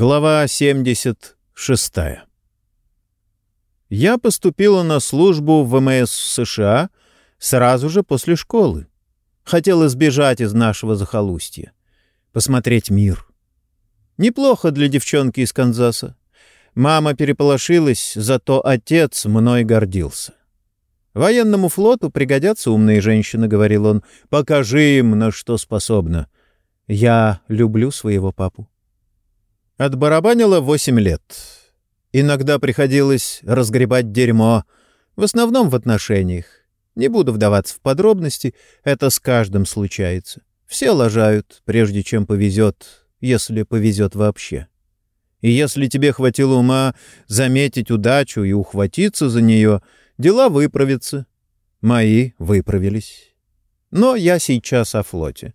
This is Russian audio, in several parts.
Глава 76. Я поступила на службу в ВМС США сразу же после школы. Хотела сбежать из нашего захолустья, посмотреть мир. Неплохо для девчонки из Канзаса. Мама переполошилась, зато отец мной гордился. «Военному флоту пригодятся умные женщины», — говорил он. «Покажи им, на что способна». Я люблю своего папу. Отбарабанило восемь лет. Иногда приходилось разгребать дерьмо, в основном в отношениях. Не буду вдаваться в подробности, это с каждым случается. Все лажают, прежде чем повезет, если повезет вообще. И если тебе хватило ума заметить удачу и ухватиться за нее, дела выправятся. Мои выправились. Но я сейчас о флоте.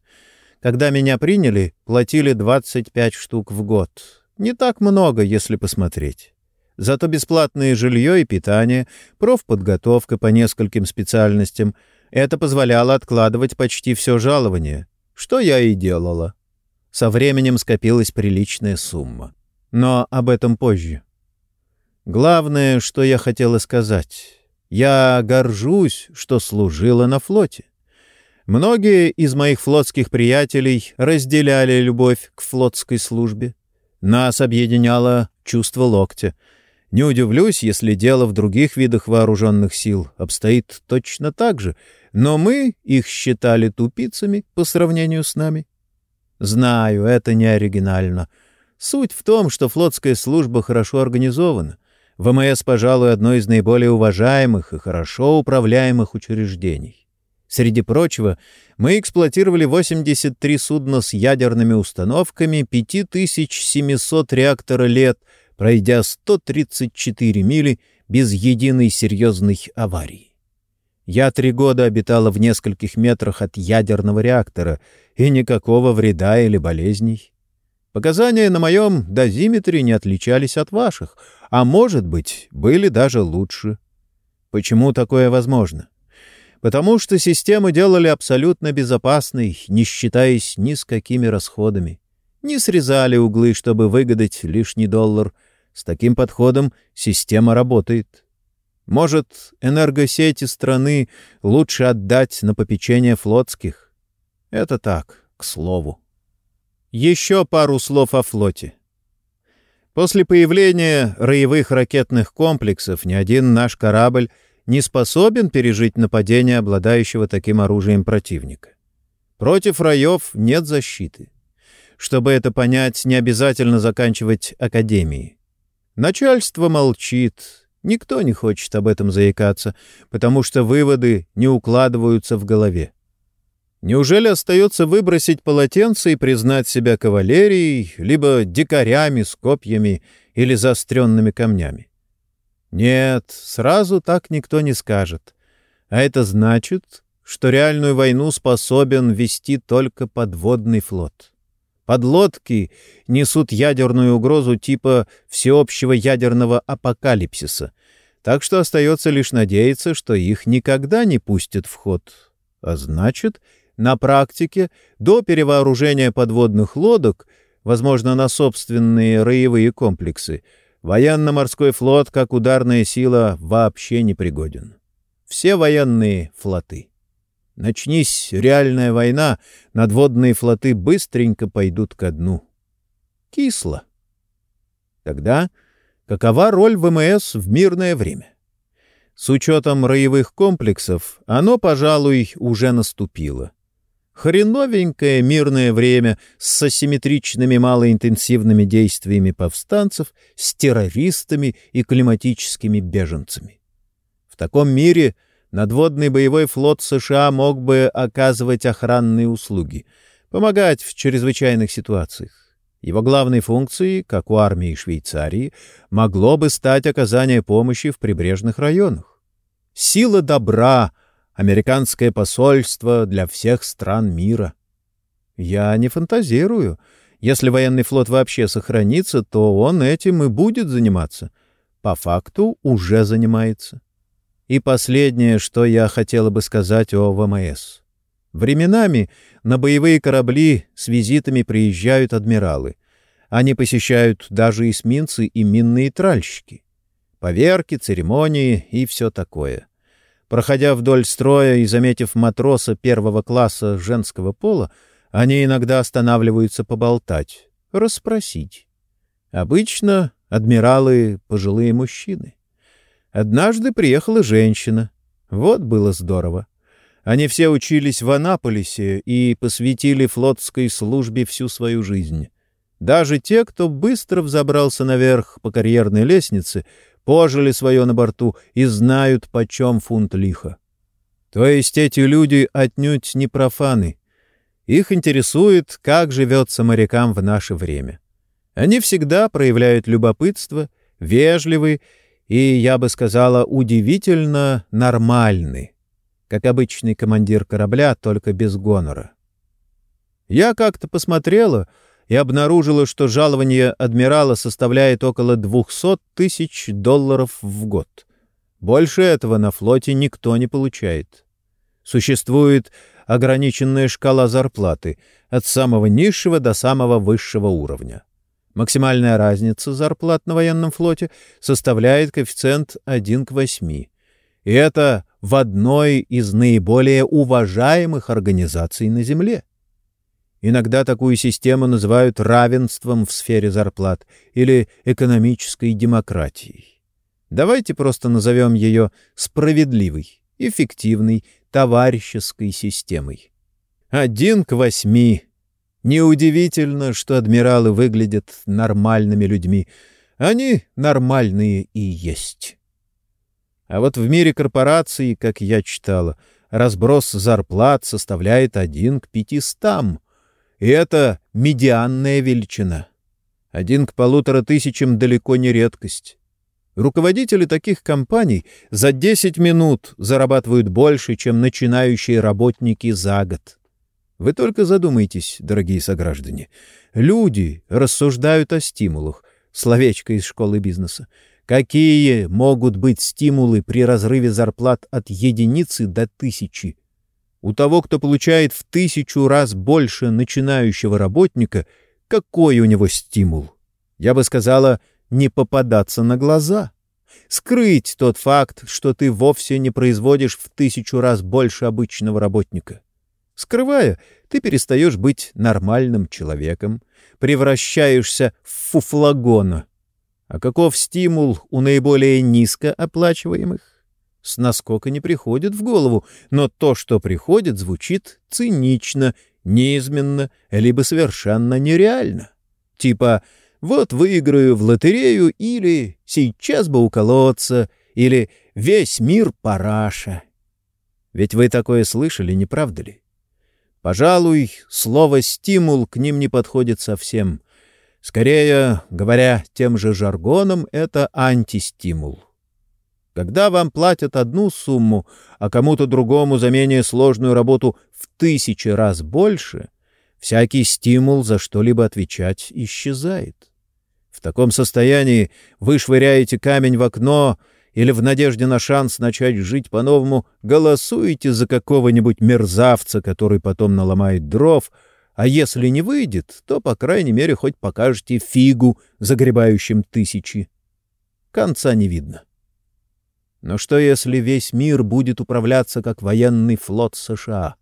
Когда меня приняли, платили 25 штук в год. Не так много, если посмотреть. Зато бесплатное жилье и питание, профподготовка по нескольким специальностям — это позволяло откладывать почти все жалование, что я и делала. Со временем скопилась приличная сумма. Но об этом позже. Главное, что я хотела сказать. Я горжусь, что служила на флоте. Многие из моих флотских приятелей разделяли любовь к флотской службе. Нас объединяло чувство локтя. Не удивлюсь, если дело в других видах вооруженных сил обстоит точно так же, но мы их считали тупицами по сравнению с нами. Знаю, это не оригинально. Суть в том, что флотская служба хорошо организована. ВМС, пожалуй, одно из наиболее уважаемых и хорошо управляемых учреждений. Среди прочего, мы эксплуатировали 83 судна с ядерными установками 5700 реактора лет, пройдя 134 мили без единой серьезной аварии. Я три года обитала в нескольких метрах от ядерного реактора, и никакого вреда или болезней. Показания на моем дозиметре не отличались от ваших, а, может быть, были даже лучше. Почему такое возможно? Потому что систему делали абсолютно безопасной, не считаясь ни с какими расходами. Не срезали углы, чтобы выгадать лишний доллар. С таким подходом система работает. Может, энергосети страны лучше отдать на попечение флотских? Это так, к слову. Еще пару слов о флоте. После появления роевых ракетных комплексов ни один наш корабль не способен пережить нападение обладающего таким оружием противника. Против раев нет защиты. Чтобы это понять, не обязательно заканчивать академии. Начальство молчит, никто не хочет об этом заикаться, потому что выводы не укладываются в голове. Неужели остается выбросить полотенце и признать себя кавалерией, либо дикарями с копьями или заостренными камнями? Нет, сразу так никто не скажет. А это значит, что реальную войну способен вести только подводный флот. Подлодки несут ядерную угрозу типа всеобщего ядерного апокалипсиса, так что остается лишь надеяться, что их никогда не пустят в ход. А значит, на практике до перевооружения подводных лодок, возможно, на собственные роевые комплексы, Военно-морской флот, как ударная сила, вообще не пригоден. Все военные флоты. Начнись реальная война, надводные флоты быстренько пойдут ко дну. Кисло. Тогда какова роль ВМС в мирное время? С учетом роевых комплексов оно, пожалуй, уже наступило. Хреновенькое мирное время с асимметричными малоинтенсивными действиями повстанцев, с террористами и климатическими беженцами. В таком мире надводный боевой флот США мог бы оказывать охранные услуги, помогать в чрезвычайных ситуациях. Его главной функцией, как у армии Швейцарии, могло бы стать оказание помощи в прибрежных районах. Сила добра — американское посольство для всех стран мира. Я не фантазирую. Если военный флот вообще сохранится, то он этим и будет заниматься. По факту уже занимается. И последнее, что я хотела бы сказать о ВМС. Временами на боевые корабли с визитами приезжают адмиралы. они посещают даже эсминцы и минные тральщики. Поверки, церемонии и все такое. Проходя вдоль строя и заметив матроса первого класса женского пола, они иногда останавливаются поболтать, расспросить. Обычно адмиралы — пожилые мужчины. Однажды приехала женщина. Вот было здорово. Они все учились в Анаполисе и посвятили флотской службе всю свою жизнь. Даже те, кто быстро взобрался наверх по карьерной лестнице, пожили свое на борту и знают, почем фунт лиха. То есть эти люди отнюдь не профаны. Их интересует, как живется морякам в наше время. Они всегда проявляют любопытство, вежливы и, я бы сказала, удивительно нормальны, как обычный командир корабля, только без гонора. Я как-то посмотрела и обнаружила, что жалование адмирала составляет около 200 тысяч долларов в год. Больше этого на флоте никто не получает. Существует ограниченная шкала зарплаты от самого низшего до самого высшего уровня. Максимальная разница зарплат на военном флоте составляет коэффициент 1 к 8. И это в одной из наиболее уважаемых организаций на Земле. Иногда такую систему называют равенством в сфере зарплат или экономической демократией. Давайте просто назовем ее справедливой, эффективной, товарищеской системой. Один к восьми Неудивительно, что адмиралы выглядят нормальными людьми. Они нормальные и есть. А вот в мире корпораций, как я читала, разброс зарплат составляет один к пятистам. И это медианная величина. Один к полутора тысячам далеко не редкость. Руководители таких компаний за 10 минут зарабатывают больше, чем начинающие работники за год. Вы только задумайтесь, дорогие сограждане. Люди рассуждают о стимулах. Словечко из школы бизнеса. Какие могут быть стимулы при разрыве зарплат от единицы до тысячи? У того, кто получает в тысячу раз больше начинающего работника, какой у него стимул? Я бы сказала, не попадаться на глаза. Скрыть тот факт, что ты вовсе не производишь в тысячу раз больше обычного работника. Скрывая, ты перестаешь быть нормальным человеком, превращаешься в фуфлагона. А каков стимул у наиболее низкооплачиваемых? С наскока не приходит в голову, но то, что приходит, звучит цинично, неизменно, либо совершенно нереально. Типа «вот выиграю в лотерею» или «сейчас бы уколоться» или «весь мир параша». Ведь вы такое слышали, не правда ли? Пожалуй, слово «стимул» к ним не подходит совсем. Скорее, говоря тем же жаргоном, это антистимул. Когда вам платят одну сумму, а кому-то другому за менее сложную работу в тысячи раз больше, всякий стимул за что-либо отвечать исчезает. В таком состоянии вы швыряете камень в окно — или в надежде на шанс начать жить по-новому голосуете за какого-нибудь мерзавца, который потом наломает дров, а если не выйдет, то, по крайней мере, хоть покажете фигу, загребающим тысячи. Конца не видно. Но что, если весь мир будет управляться как военный флот США?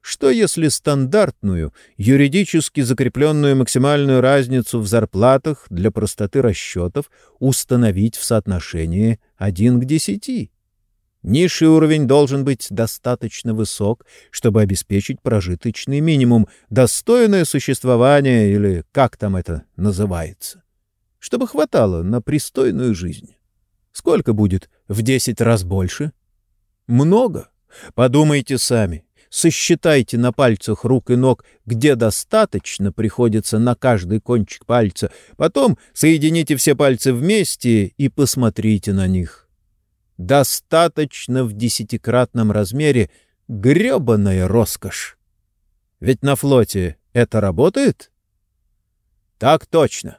Что если стандартную, юридически закрепленную максимальную разницу в зарплатах для простоты расчетов установить в соотношении 1 к 10? Низший уровень должен быть достаточно высок, чтобы обеспечить прожиточный минимум, достойное существование или как там это называется, чтобы хватало на пристойную жизнь. Сколько будет в 10 раз больше? Много. Подумайте сами сосчитайте на пальцах рук и ног, где достаточно приходится на каждый кончик пальца, потом соедините все пальцы вместе и посмотрите на них. Достаточно в десятикратном размере гребаная роскошь. Ведь на флоте это работает? Так точно.